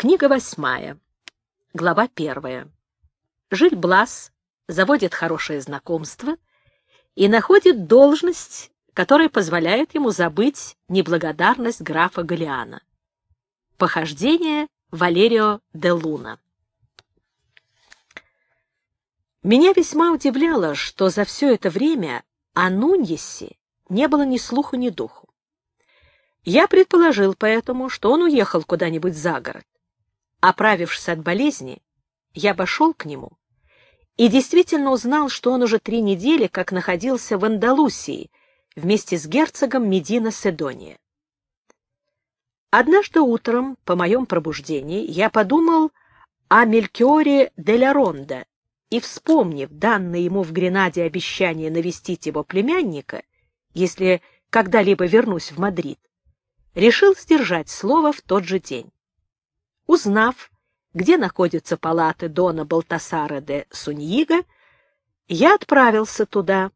Книга восьмая. Глава первая. Жиль Блас заводит хорошее знакомство и находит должность, которая позволяет ему забыть неблагодарность графа Галиана. Похождение Валерио де Луна. Меня весьма удивляло, что за все это время о Нуньесе не было ни слуху, ни духу. Я предположил поэтому, что он уехал куда-нибудь за город. Оправившись от болезни, я пошел к нему и действительно узнал, что он уже три недели как находился в Андалусии вместе с герцогом Медина Седония. Однажды утром, по моем пробуждении, я подумал о Мелькиоре де ла Ронда и, вспомнив данное ему в Гренаде обещание навестить его племянника, если когда-либо вернусь в Мадрид, решил сдержать слово в тот же день. Узнав, где находятся палаты Дона Балтасара де Суньига, я отправился туда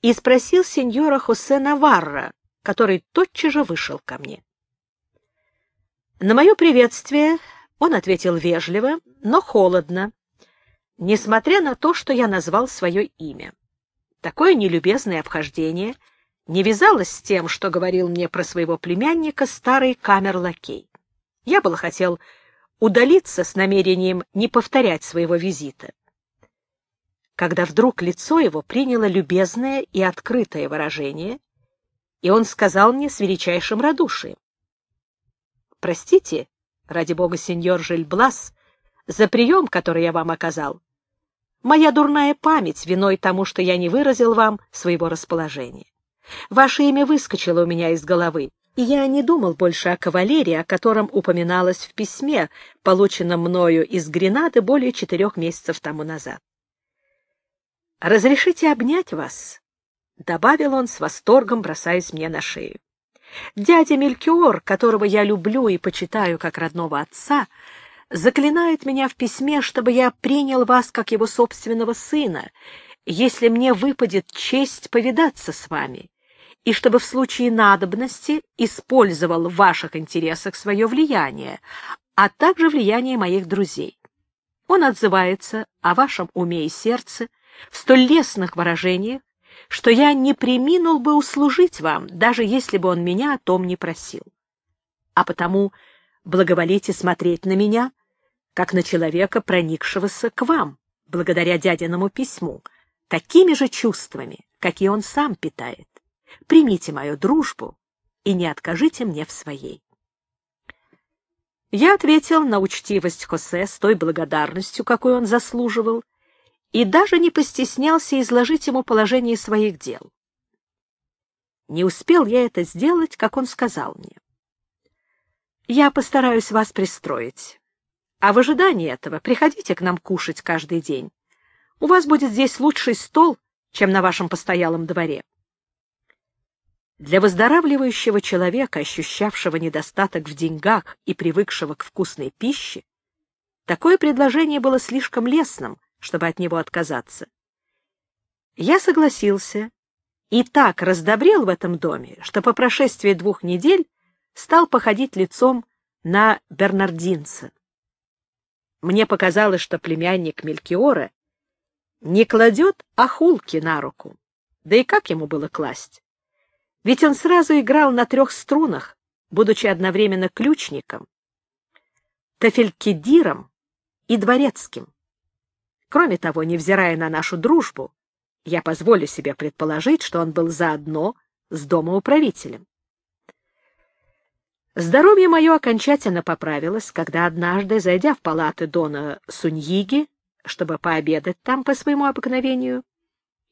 и спросил сеньора Хосе Наварра, который тотчас же вышел ко мне. На мое приветствие он ответил вежливо, но холодно, несмотря на то, что я назвал свое имя. Такое нелюбезное обхождение не вязалось с тем, что говорил мне про своего племянника старый камер-лакей. Я было хотел удалиться с намерением не повторять своего визита. Когда вдруг лицо его приняло любезное и открытое выражение, и он сказал мне с величайшим радушием. «Простите, ради бога, сеньор Жильблас, за прием, который я вам оказал. Моя дурная память виной тому, что я не выразил вам своего расположения. Ваше имя выскочило у меня из головы, я не думал больше о кавалерии, о котором упоминалось в письме, полученном мною из Гренады более четырех месяцев тому назад. «Разрешите обнять вас?» — добавил он с восторгом, бросаясь мне на шею. «Дядя Мелькиор, которого я люблю и почитаю как родного отца, заклинает меня в письме, чтобы я принял вас как его собственного сына, если мне выпадет честь повидаться с вами, и чтобы в случае надобности использовал в ваших интересах свое влияние, а также влияние моих друзей. Он отзывается о вашем уме и сердце в столь лестных выражениях, что я не приминул бы услужить вам, даже если бы он меня о том не просил. А потому благоволите смотреть на меня, как на человека, проникшегося к вам, благодаря дядиному письму, такими же чувствами, какие он сам питает примите мою дружбу и не откажите мне в своей. Я ответил на учтивость Хосе с той благодарностью, какой он заслуживал, и даже не постеснялся изложить ему положение своих дел. Не успел я это сделать, как он сказал мне. «Я постараюсь вас пристроить, а в ожидании этого приходите к нам кушать каждый день. У вас будет здесь лучший стол, чем на вашем постоялом дворе. Для выздоравливающего человека, ощущавшего недостаток в деньгах и привыкшего к вкусной пище, такое предложение было слишком лестным, чтобы от него отказаться. Я согласился и так раздобрел в этом доме, что по прошествии двух недель стал походить лицом на бернардинца. Мне показалось, что племянник Мелькиора не кладет охулки на руку. Да и как ему было класть? Ведь он сразу играл на трех струнах, будучи одновременно ключником, тафелькедиром и дворецким. Кроме того, невзирая на нашу дружбу, я позволю себе предположить, что он был заодно с домоуправителем. Здоровье мое окончательно поправилось, когда однажды, зайдя в палаты Дона Суньиги, чтобы пообедать там по своему обыкновению,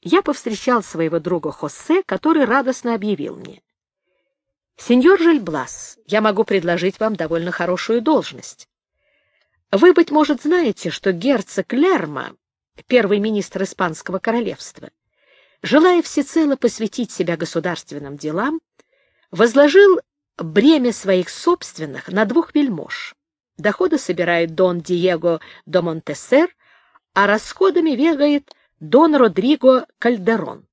я повстречал своего друга Хосе, который радостно объявил мне. «Сеньор Жильблас, я могу предложить вам довольно хорошую должность. Вы, быть может, знаете, что герцог Лерма, первый министр Испанского королевства, желая всецело посвятить себя государственным делам, возложил бремя своих собственных на двух вельмож. Доходы собирает Дон Диего до Монтесер, а расходами вегает Дон Родриго Кальдерон.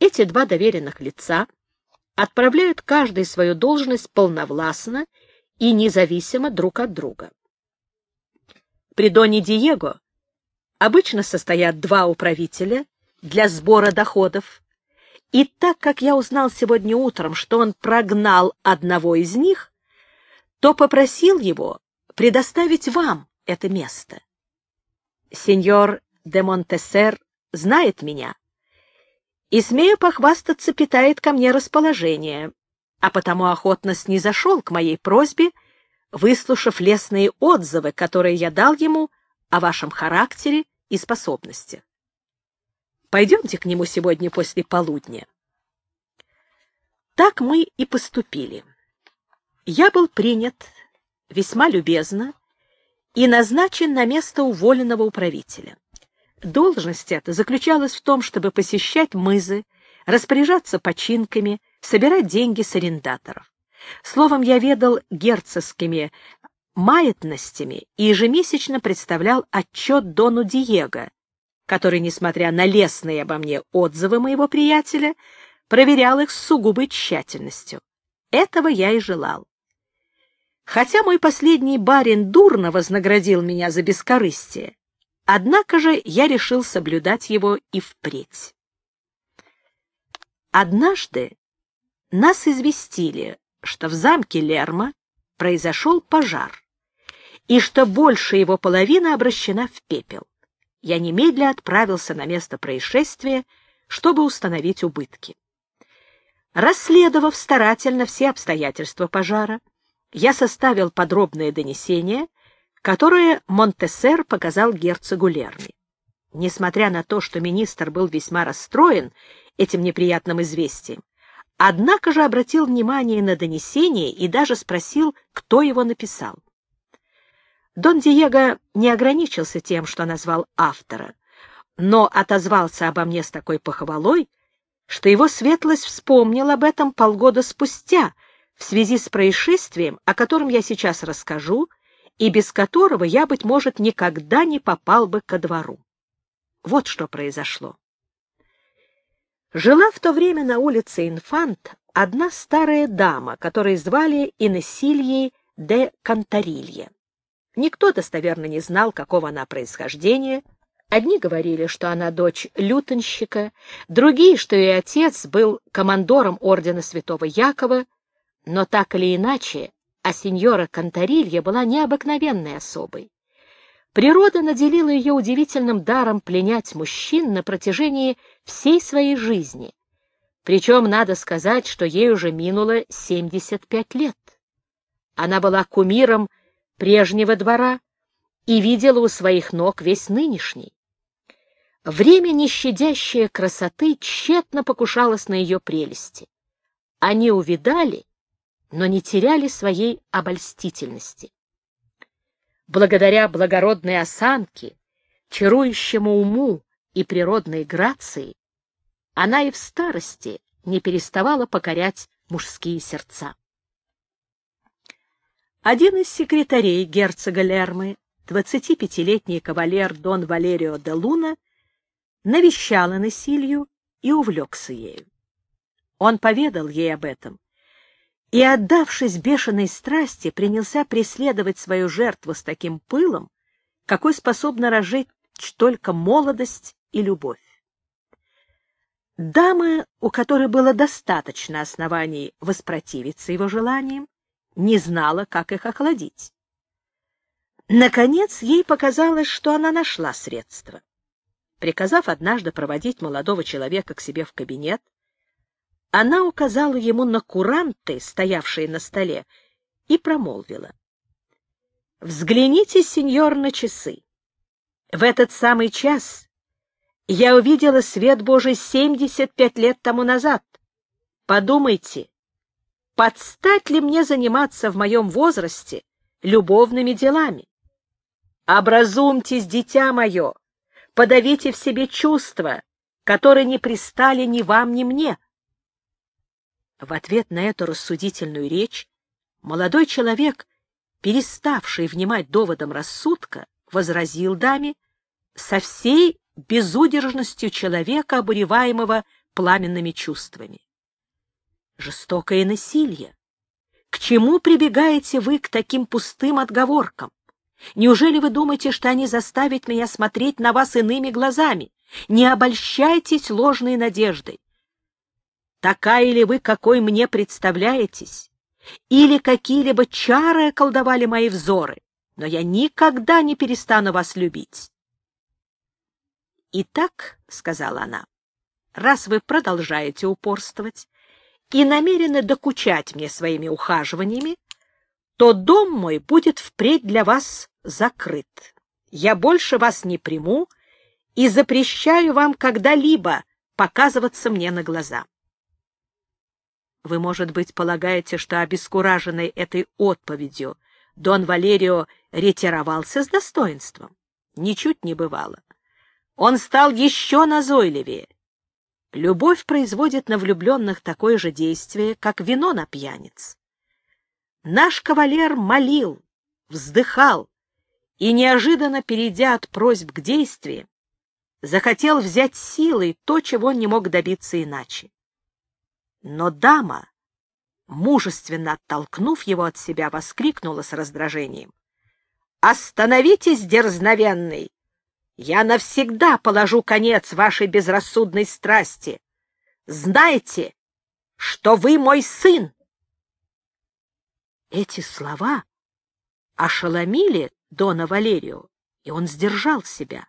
Эти два доверенных лица отправляют каждый свою должность полновластно и независимо друг от друга. При Доне Диего обычно состоят два управителя для сбора доходов, и так как я узнал сегодня утром, что он прогнал одного из них, то попросил его предоставить вам это место. Сеньор де Монтесер знает меня и, смею похвастаться, питает ко мне расположение, а потому охотно снизошел к моей просьбе, выслушав лестные отзывы, которые я дал ему о вашем характере и способностях. Пойдемте к нему сегодня после полудня. Так мы и поступили. Я был принят весьма любезно и назначен на место уволенного управителя. Должность эта заключалась в том, чтобы посещать мызы, распоряжаться починками, собирать деньги с арендаторов. Словом, я ведал герцогскими маятностями и ежемесячно представлял отчет Дону Диего, который, несмотря на лестные обо мне отзывы моего приятеля, проверял их с сугубой тщательностью. Этого я и желал. Хотя мой последний барин дурно вознаградил меня за бескорыстие, Однако же я решил соблюдать его и впредь. Однажды нас известили, что в замке Лерма произошел пожар, и что больше его половины обращена в пепел. Я немедля отправился на место происшествия, чтобы установить убытки. Расследовав старательно все обстоятельства пожара, я составил подробное донесение — которое Монтесер показал герцогу Лерми. Несмотря на то, что министр был весьма расстроен этим неприятным известием, однако же обратил внимание на донесение и даже спросил, кто его написал. Дон Диего не ограничился тем, что назвал автора, но отозвался обо мне с такой похвалой, что его светлость вспомнил об этом полгода спустя в связи с происшествием, о котором я сейчас расскажу, и без которого я, быть может, никогда не попал бы ко двору. Вот что произошло. Жила в то время на улице Инфант одна старая дама, которую звали Инесильей де Кантарилье. Никто достоверно не знал, какого она происхождения. Одни говорили, что она дочь лютонщика, другие, что ее отец был командором ордена святого Якова, но так или иначе а сеньора Конторилья была необыкновенной особой. Природа наделила ее удивительным даром пленять мужчин на протяжении всей своей жизни. Причем надо сказать, что ей уже минуло 75 лет. Она была кумиром прежнего двора и видела у своих ног весь нынешний. Время нещадящее красоты тщетно покушалось на ее прелести. Они увидали но не теряли своей обольстительности. Благодаря благородной осанке, чарующему уму и природной грации, она и в старости не переставала покорять мужские сердца. Один из секретарей герцога Лермы, 25-летний кавалер Дон Валерио де Луна, навещал Анасилью и увлекся ею. Он поведал ей об этом, и, отдавшись бешеной страсти, принялся преследовать свою жертву с таким пылом, какой способна разжечь только молодость и любовь. Дама, у которой было достаточно оснований воспротивиться его желаниям, не знала, как их охладить. Наконец, ей показалось, что она нашла средства. Приказав однажды проводить молодого человека к себе в кабинет, она указала ему на куранты, стоявшие на столе, и промолвила. «Взгляните, сеньор, на часы. В этот самый час я увидела свет Божий 75 лет тому назад. Подумайте, подстать ли мне заниматься в моем возрасте любовными делами? Образумьтесь, дитя мое, подавите в себе чувства, которые не пристали ни вам, ни мне. В ответ на эту рассудительную речь молодой человек, переставший внимать доводам рассудка, возразил даме со всей безудержностью человека, обуреваемого пламенными чувствами. Жестокое насилие, К чему прибегаете вы к таким пустым отговоркам? Неужели вы думаете, что они заставят меня смотреть на вас иными глазами? Не обольщайтесь ложной надеждой. Такая ли вы, какой мне представляетесь? Или какие-либо чары околдовали мои взоры? Но я никогда не перестану вас любить. «Итак», — сказала она, — «раз вы продолжаете упорствовать и намерены докучать мне своими ухаживаниями, то дом мой будет впредь для вас закрыт. Я больше вас не приму и запрещаю вам когда-либо показываться мне на глаза. Вы, может быть, полагаете, что обескураженный этой отповедью Дон Валерио ретировался с достоинством? Ничуть не бывало. Он стал еще назойливее. Любовь производит на влюбленных такое же действие, как вино на пьяниц. Наш кавалер молил, вздыхал и, неожиданно перейдя от просьб к действиям, захотел взять силой то, чего не мог добиться иначе. Но дама, мужественно оттолкнув его от себя, воскликнула с раздражением. «Остановитесь, дерзновенный! Я навсегда положу конец вашей безрассудной страсти. Знайте, что вы мой сын!» Эти слова ошеломили Дона Валерию, и он сдержал себя.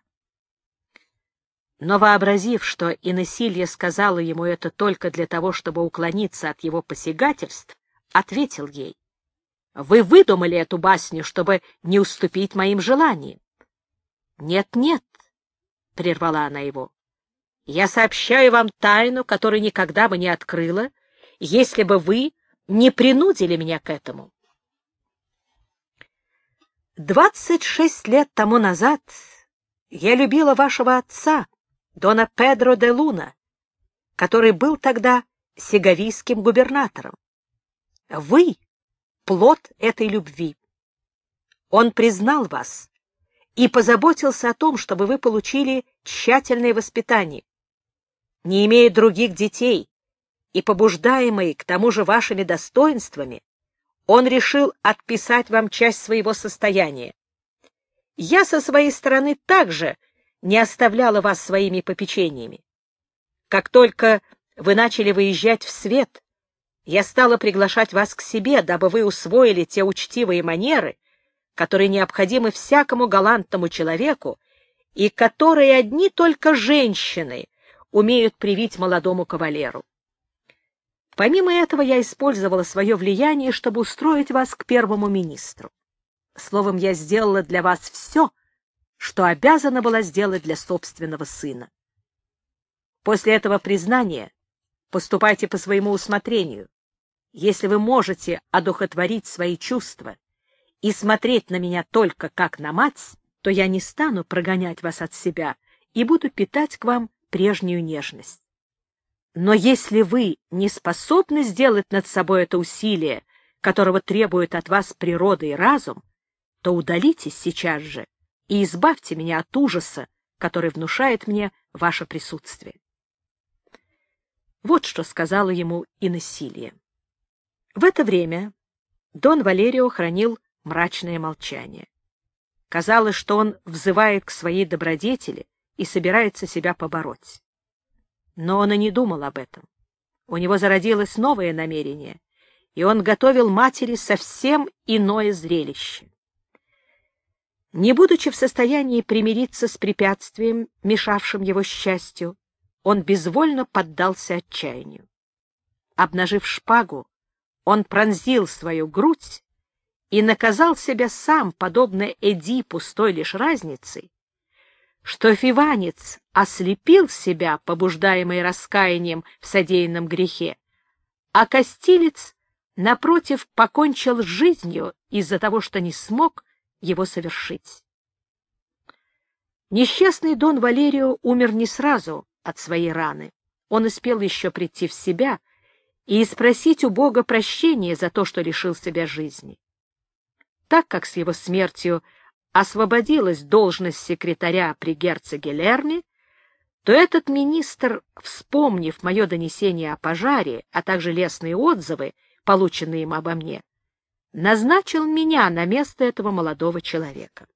Но, вообразив, что Инесилья сказала ему это только для того, чтобы уклониться от его посягательств, ответил ей, «Вы выдумали эту басню, чтобы не уступить моим желаниям». «Нет-нет», — прервала она его, — «я сообщаю вам тайну, которую никогда бы не открыла, если бы вы не принудили меня к этому. Двадцать шесть лет тому назад я любила вашего отца, Дона Педро де Луна, который был тогда сеговийским губернатором. Вы — плод этой любви. Он признал вас и позаботился о том, чтобы вы получили тщательное воспитание. Не имея других детей и побуждаемый к тому же вашими достоинствами, он решил отписать вам часть своего состояния. Я со своей стороны также не оставляла вас своими попечениями. Как только вы начали выезжать в свет, я стала приглашать вас к себе, дабы вы усвоили те учтивые манеры, которые необходимы всякому галантному человеку и которые одни только женщины умеют привить молодому кавалеру. Помимо этого, я использовала свое влияние, чтобы устроить вас к первому министру. Словом, я сделала для вас все, что обязана была сделать для собственного сына. После этого признания поступайте по своему усмотрению. Если вы можете одухотворить свои чувства и смотреть на меня только как на мать, то я не стану прогонять вас от себя и буду питать к вам прежнюю нежность. Но если вы не способны сделать над собой это усилие, которого требует от вас природа и разум, то удалитесь сейчас же и избавьте меня от ужаса, который внушает мне ваше присутствие. Вот что сказала ему Инессилия. В это время Дон Валерио хранил мрачное молчание. Казалось, что он взывает к своей добродетели и собирается себя побороть. Но он и не думал об этом. У него зародилось новое намерение, и он готовил матери совсем иное зрелище. Не будучи в состоянии примириться с препятствием, мешавшим его счастью, он безвольно поддался отчаянию. Обнажив шпагу, он пронзил свою грудь и наказал себя сам, подобно Эдипу, с той лишь разницей, что фиванец ослепил себя, побуждаемый раскаянием в содеянном грехе, а костилец, напротив, покончил жизнью из-за того, что не смог его совершить. Несчастный Дон Валерио умер не сразу от своей раны. Он успел еще прийти в себя и спросить у Бога прощения за то, что лишил себя жизни. Так как с его смертью освободилась должность секретаря при герцоге Лерме, то этот министр, вспомнив мое донесение о пожаре, а также лестные отзывы, полученные им обо мне, назначил меня на место этого молодого человека.